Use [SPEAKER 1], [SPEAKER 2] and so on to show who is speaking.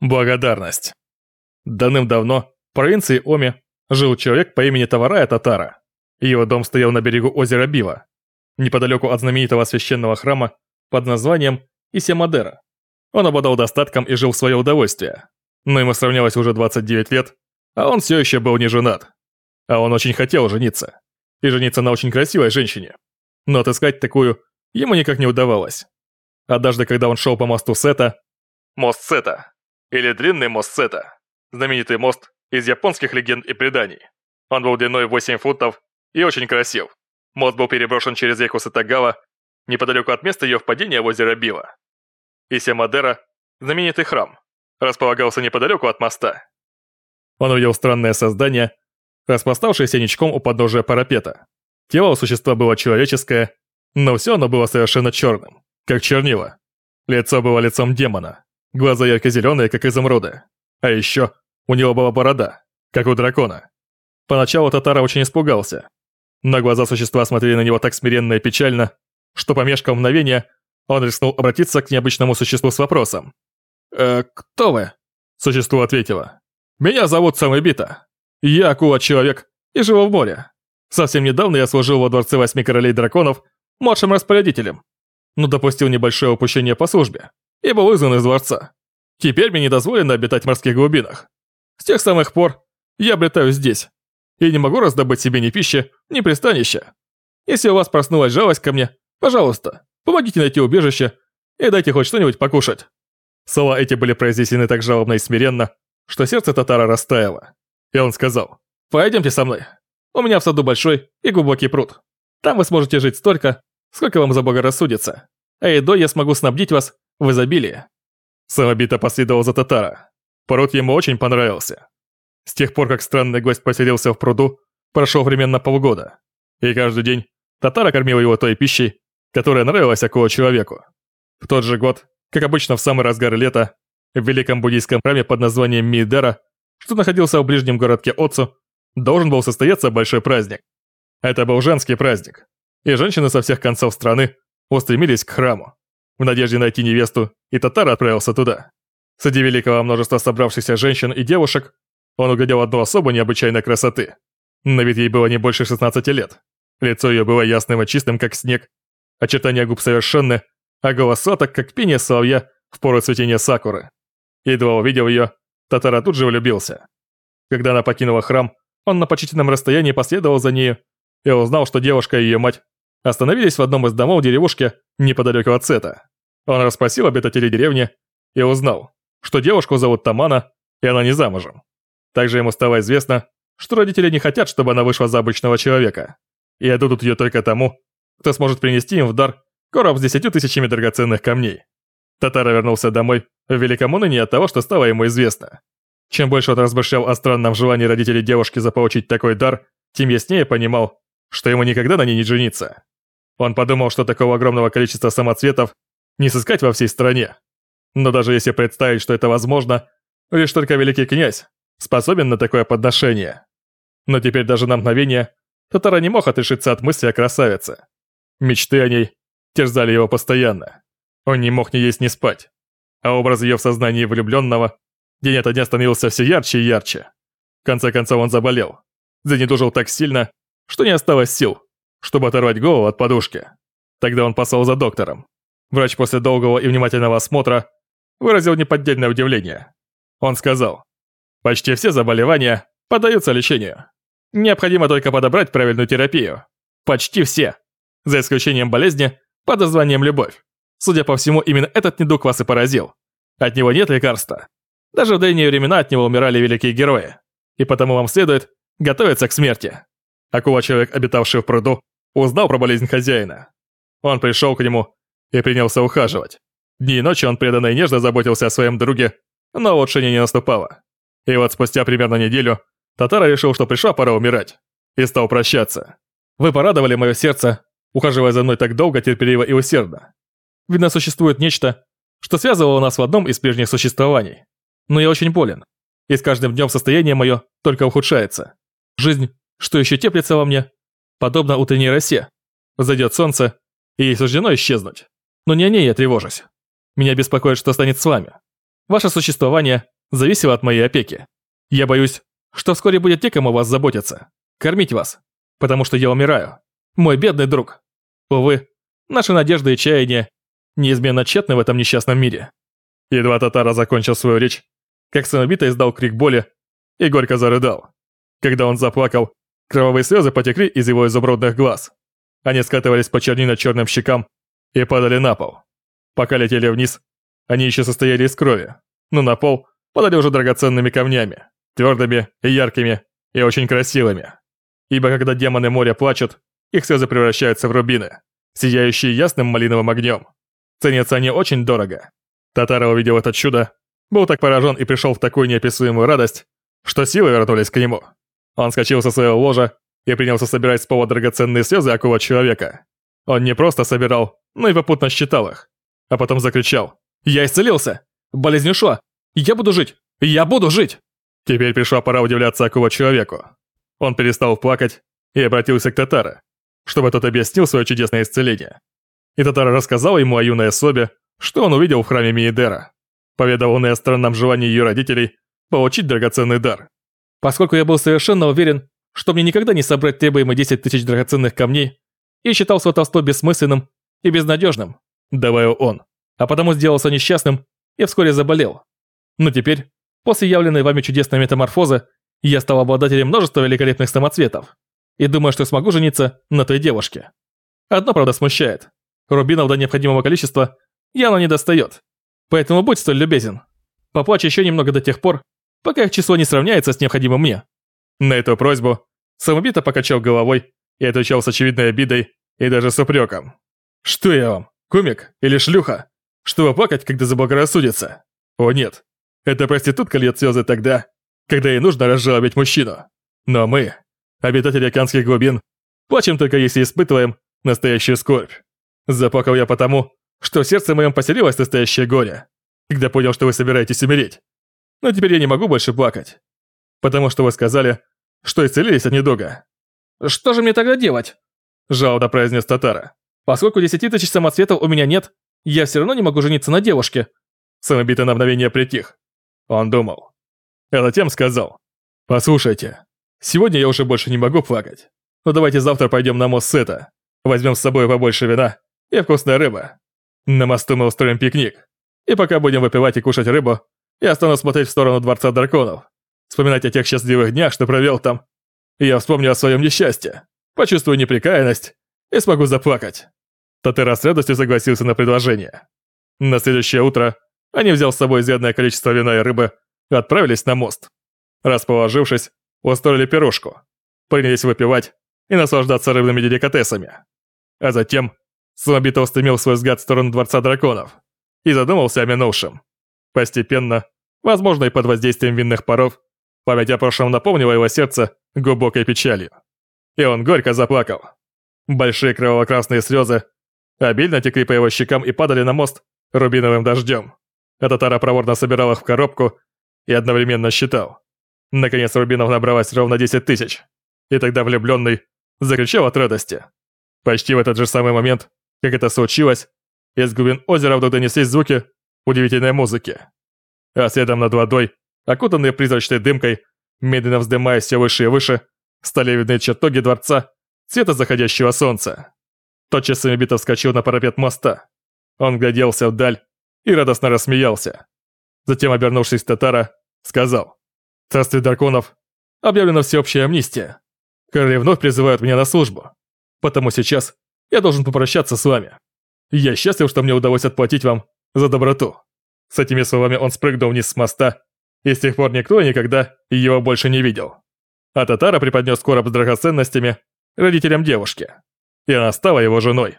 [SPEAKER 1] Благодарность. Давным-давно в провинции Оми жил человек по имени Таварая Татара. Его дом стоял на берегу озера Бива, неподалеку от знаменитого священного храма под названием Исемадера. Он обладал достатком и жил в свое удовольствие, но ему сравнялось уже 29 лет, а он все еще был не женат. А он очень хотел жениться. И жениться на очень красивой женщине. Но отыскать такую ему никак не удавалось. Однажды, когда он шел по мосту Сета, мост Сета, или длинный мост Сета, знаменитый мост из японских легенд и преданий. Он был длиной 8 футов и очень красив. Мост был переброшен через реку Сатагава, неподалеку от места ее впадения в озеро Бива. Исия-Мадера, знаменитый храм, располагался неподалеку от моста. Он увидел странное создание, распластавшееся ничком у подножия парапета. Тело у существа было человеческое, но все оно было совершенно черным, как чернила. Лицо было лицом демона, глаза ярко-зеленые, как изумруды. А еще у него была борода, как у дракона. Поначалу Татара очень испугался, но глаза существа смотрели на него так смиренно и печально, что помешкав мгновение, он рискнул обратиться к необычному существу с вопросом. «Э, кто вы?» Существо ответило. «Меня зовут Самыбита. Я акула-человек и живу в море. Совсем недавно я служил во дворце восьми королей драконов младшим распорядителем, но допустил небольшое упущение по службе и был вызван из дворца. Теперь мне не дозволено обитать в морских глубинах. С тех самых пор я обретаюсь здесь и не могу раздобыть себе ни пищи, ни пристанища. Если у вас проснулась жалость ко мне, пожалуйста, помогите найти убежище и дайте хоть что-нибудь покушать». Слова эти были произнесены так жалобно и смиренно, что сердце татара растаяло. И он сказал, «Пойдемте со мной. У меня в саду большой и глубокий пруд. Там вы сможете жить столько, сколько вам заблагорассудится. А едой я смогу снабдить вас в изобилии». Самобита последовал за татара. Пруд ему очень понравился. С тех пор, как странный гость поселился в пруду, прошло временно полгода. И каждый день татара кормил его той пищей, которая нравилась около человеку. В тот же год, как обычно в самый разгар лета, в великом буддийском храме под названием Мидера, что находился в ближнем городке Отцу, должен был состояться большой праздник. Это был женский праздник, и женщины со всех концов страны устремились к храму. В надежде найти невесту, и татар отправился туда. Среди великого множества собравшихся женщин и девушек он углядел одну особу необычайной красоты. На вид ей было не больше 16 лет. Лицо ее было ясным и чистым, как снег. Очертания губ совершенны, а голос соток, как пение соловья в пору цветения сакуры. Едва увидел ее, Татара тут же влюбился. Когда она покинула храм, он на почтительном расстоянии последовал за нею и узнал, что девушка и ее мать остановились в одном из домов деревушки неподалеку от Сета. Он расспросил обитателей деревни и узнал, что девушку зовут Тамана, и она не замужем. Также ему стало известно, что родители не хотят, чтобы она вышла за обычного человека, и отдадут ее только тому, кто сможет принести им в дар короб с десятью тысячами драгоценных камней. Татара вернулся домой в великом уныне от того, что стало ему известно. Чем больше он размышлял о странном желании родителей девушки заполучить такой дар, тем яснее понимал, что ему никогда на ней не жениться. Он подумал, что такого огромного количества самоцветов не сыскать во всей стране. Но даже если представить, что это возможно, лишь только великий князь способен на такое подношение. Но теперь даже на мгновение Татара не мог отрешиться от мысли о красавице. Мечты о ней терзали его постоянно. Он не мог ни есть, ни спать. А образ ее в сознании влюбленного день ото дня становился все ярче и ярче. В конце концов он заболел. Занедужил так сильно, что не осталось сил, чтобы оторвать голову от подушки. Тогда он послал за доктором. Врач после долгого и внимательного осмотра выразил неподдельное удивление. Он сказал, Почти все заболевания поддаются лечению. Необходимо только подобрать правильную терапию. Почти все. За исключением болезни под названием любовь. Судя по всему, именно этот недуг вас и поразил. От него нет лекарства. Даже в древние времена от него умирали великие герои. И потому вам следует готовиться к смерти. Акула-человек, обитавший в пруду, узнал про болезнь хозяина. Он пришел к нему и принялся ухаживать. Дни и ночи он преданно и нежно заботился о своем друге, но улучшение не наступало. И вот спустя примерно неделю Татара решил, что пришла пора умирать, и стал прощаться. Вы порадовали мое сердце, ухаживая за мной так долго, терпеливо и усердно. Видно, существует нечто, что связывало нас в одном из прежних существований. Но я очень болен, и с каждым днем состояние мое только ухудшается. Жизнь, что еще теплится во мне, подобно утренней росе. Зайдет солнце, и ей суждено исчезнуть. Но не о ней я тревожусь. Меня беспокоит, что станет с вами. Ваше существование зависело от моей опеки. Я боюсь, что вскоре будет те, кому вас заботиться, кормить вас, потому что я умираю. Мой бедный друг. Увы, наши надежды и чаяния неизменно тщетны в этом несчастном мире. Едва Татара закончил свою речь, как самобито издал крик боли и горько зарыдал. Когда он заплакал, кровавые слезы потекли из его изумрудных глаз. Они скатывались по чернильно-черным щекам и падали на пол. Пока летели вниз, они еще состояли из крови, но на пол падали уже драгоценными камнями, твердыми и яркими и очень красивыми. Ибо когда демоны моря плачут, их слезы превращаются в рубины, сияющие ясным малиновым огнем. Ценятся они очень дорого. Татара увидел это чудо, был так поражен и пришел в такую неописуемую радость, что силы вернулись к нему. Он скачал со своего ложа и принялся собирать с пола драгоценные слезы около человека. Он не просто собирал, но и попутно считал их. А потом закричал. «Я исцелился! Болезнь ушла! Я буду жить! Я буду жить!» Теперь пришла пора удивляться около человеку. Он перестал плакать и обратился к Татара, чтобы тот объяснил свое чудесное исцеление. И Татара рассказал ему о юной особе, что он увидел в храме Миедера. Поведал он и о странном желании ее родителей получить драгоценный дар. Поскольку я был совершенно уверен, что мне никогда не собрать требуемые 10 тысяч драгоценных камней, и считал сватовство бессмысленным и безнадежным, добавил он, а потому сделался несчастным и вскоре заболел. Но теперь, после явленной вами чудесной метаморфозы, я стал обладателем множества великолепных самоцветов и думаю, что смогу жениться на той девушке. Одно, правда, смущает. Рубинов до необходимого количества явно не достает. Поэтому будь столь любезен. Поплачь еще немного до тех пор, пока их число не сравняется с необходимым мне. На эту просьбу самобито покачал головой и отвечал с очевидной обидой и даже с упреком. «Что я вам, кумик или шлюха? Чтобы плакать, когда заблагорассудится? О нет, эта проститутка льет слезы тогда, когда ей нужно разжалобить мужчину. Но мы, обитатели океанских глубин, плачем только если испытываем настоящую скорбь. Заплакал я потому, что в сердце моем поселилось настоящее горе, когда понял, что вы собираетесь умереть. Но теперь я не могу больше плакать, потому что вы сказали, что исцелились от недуга. «Что же мне тогда делать?» – жалобно произнес Татара. «Поскольку десяти тысяч самоцветов у меня нет, я все равно не могу жениться на девушке». Самобитый на мгновение притих. Он думал. А затем сказал. «Послушайте, сегодня я уже больше не могу плакать. Но давайте завтра пойдем на мост Сета. Возьмем с собой побольше вина и вкусная рыба. На мосту мы устроим пикник. И пока будем выпивать и кушать рыбу, я стану смотреть в сторону Дворца Драконов. Вспоминать о тех счастливых днях, что провел там. И я вспомню о своем несчастье, почувствую неприкаянность и смогу заплакать. Татера с радостью согласился на предложение. На следующее утро они взял с собой изрядное количество вина и рыбы и отправились на мост. Расположившись, устроили пирожку, принялись выпивать и наслаждаться рыбными деликатесами. А затем Самобито устремил свой взгляд в сторону Дворца Драконов и задумался о минувшем. Постепенно, возможно и под воздействием винных паров, память о прошлом наполнила его сердце глубокой печалью. И он горько заплакал. Большие кроваво-красные слезы обильно текли по его щекам и падали на мост рубиновым дождем. А Татара проворно собирал их в коробку и одновременно считал. Наконец рубинов набралось ровно 10 тысяч. И тогда влюбленный закричал от радости. Почти в этот же самый момент, как это случилось, из глубин озера вдруг донеслись звуки удивительной музыки. А следом над водой, окутанные призрачной дымкой, медленно вздымаясь все выше и выше, стали видны чертоги дворца цвета заходящего солнца. Тотчас Самибитов вскочил на парапет моста. Он гляделся вдаль и радостно рассмеялся. Затем, обернувшись к Татара, сказал «Царствие драконов объявлена всеобщая амнистия. Короли вновь призывают меня на службу. Потому сейчас я должен попрощаться с вами. Я счастлив, что мне удалось отплатить вам за доброту». С этими словами он спрыгнул вниз с моста, и с тех пор никто никогда его больше не видел. А Татара преподнес короб с драгоценностями родителям девушки, и она стала его женой.